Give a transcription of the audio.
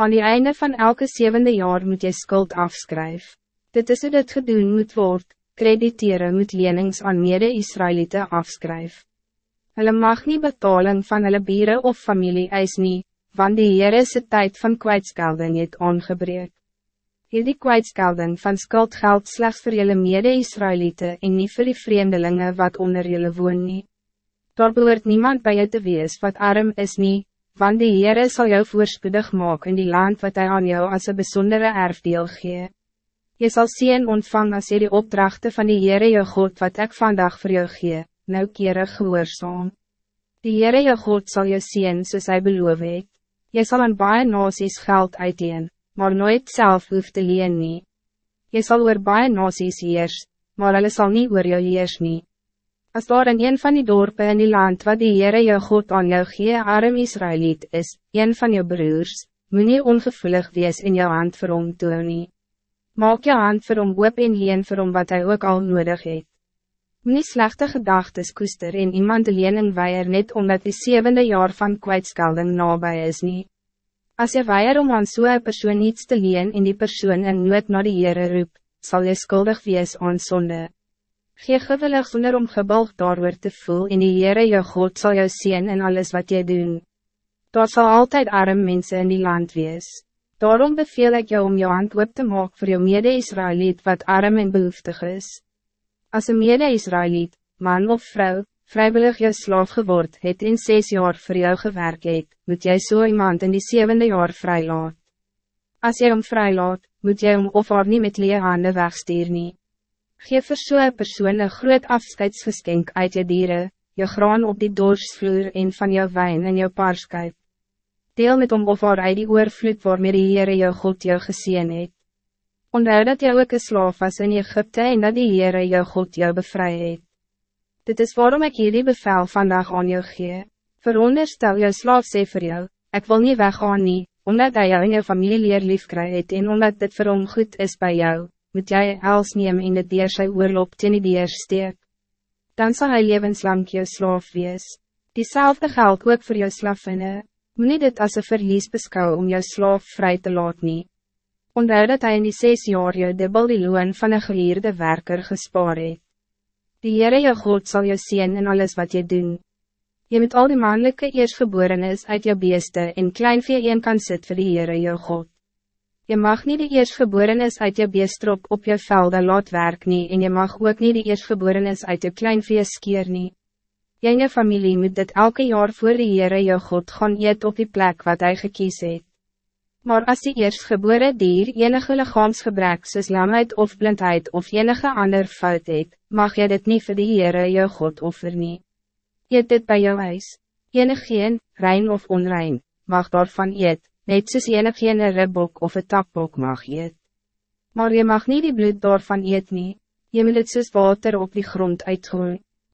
Aan die einde van elke zevende jaar moet je skuld afskryf. Dit is hoe dit gedoen moet worden, krediteren moet lenings aan mede-Israëlieten afskryf. Hulle mag niet betaling van hulle bieren of familie eis nie, want die Heere se tijd van kwijtskelding het ongebreek. Hierdie kwijtskelding van skuld geld slechts voor julle mede-Israëlieten en niet voor die vreemdelingen wat onder julle woon nie. Daar behoort niemand bij je te wees wat arm is nie, want die Heere sal jou voorspoedig maak in die land wat hij aan jou als een bijzondere erfdeel gee. Je zal zien ontvang als je die opdrachten van die Heere jou God wat ik vandaag voor jou gee, nauwkeurig gehoorzaam. Die Heere jou God zal je zien soos hy beloof het. Jy sal aan baie nasies geld uiteen, maar nooit zelf hoef te leen nie. Jy sal oor baie nasies heers, maar hulle sal nie oor jou heers nie. As daar in een van die dorpen in die land wat die Heere jou God aan jou gee arm Israëliet is, een van jou broers, moet nie ongevoelig wees in jou hand vir hom toe nie. Maak jou hand vir hom oop en leen vir hom wat hij ook al nodig het. Moet nie slechte gedagtes koester en iemand de lening weier net omdat die zevende jaar van kwijtskelding nabij is nie. As je weier om aan so'n persoon iets te leen en die persoon in nood na die Heere roep, sal je skuldig wees aan sonde. Gee gewillig zonder om gebalg daarover te voel en die Heere jou God zal jou zien in alles wat jy doen. Daar zal altijd arm mensen in die land wees. Daarom beveel ik jou om jou hand op te maken voor jou mede-Israëliet wat arm en behoeftig is. Als een mede-Israëliet, man of vrouw, vrijwillig jou slaaf geword het in zes jaar voor jou gewerkt het, moet jij zo so iemand in die zevende jaar vrijlaat. Als jy hom vrijlaat, moet jy hom of haar nie met lee hande wegstuur nie. Geef vir so'n persoon een groot afscheidsgeskenk uit je dieren, je graan op die doorsvloer en van jou wijn en jou paarskuip. Deel met om of waar hy die oorvloed waarmee die Heere jou God jou gezien het. Onthou dat jy ook een slaaf was in Egypte en dat die Heere jou God jou bevry het. Dit is waarom ik hier die bevel vandaag aan jou gee. Veronderstel jou slaaf sê vir jou, ik wil niet weggaan nie, omdat hij jou in jou familie leer lief kry het en omdat dit vir hom goed is bij jou moet jij els neem in het dier sy oorlop teen die dier steek. Dan zal hij levenslang jou slaaf wees. Diezelfde geld ook voor jou slavinne. Moet nie dit as een verlies beskou om jou slaaf vrij te nie. Onthou dat hij in die zes jaar jou dubbel die loon van een geleerde werker gespaar het. Die Heere jou God zal jou zien in alles wat je doen. Je moet al die mannelijke eerstgeborenes uit jou beeste en kleinvee een kan sit vir die Heere jou God. Je mag niet de eerstgeborenes uit je beestrop op je velden laat werk nie en je mag ook niet de eerstgeborenes uit je kleinvees skeer nie. Jy en je familie moet dit elke jaar voor de Heere jou God gaan eet op die plek wat hij gekies het. Maar als die eerstgebore dier enige lichaamsgebrek soos lamheid of blindheid of enige ander fout het, mag je dit niet voor de Heere jou God offer nie. Eet dit bij jou huis, enige geen, rein of onrein, mag daarvan eet net soos enig geen ribbok of een takbok mag eet. Maar je mag niet die bloed daarvan eet nie, je moet het soos water op die grond uitgooien.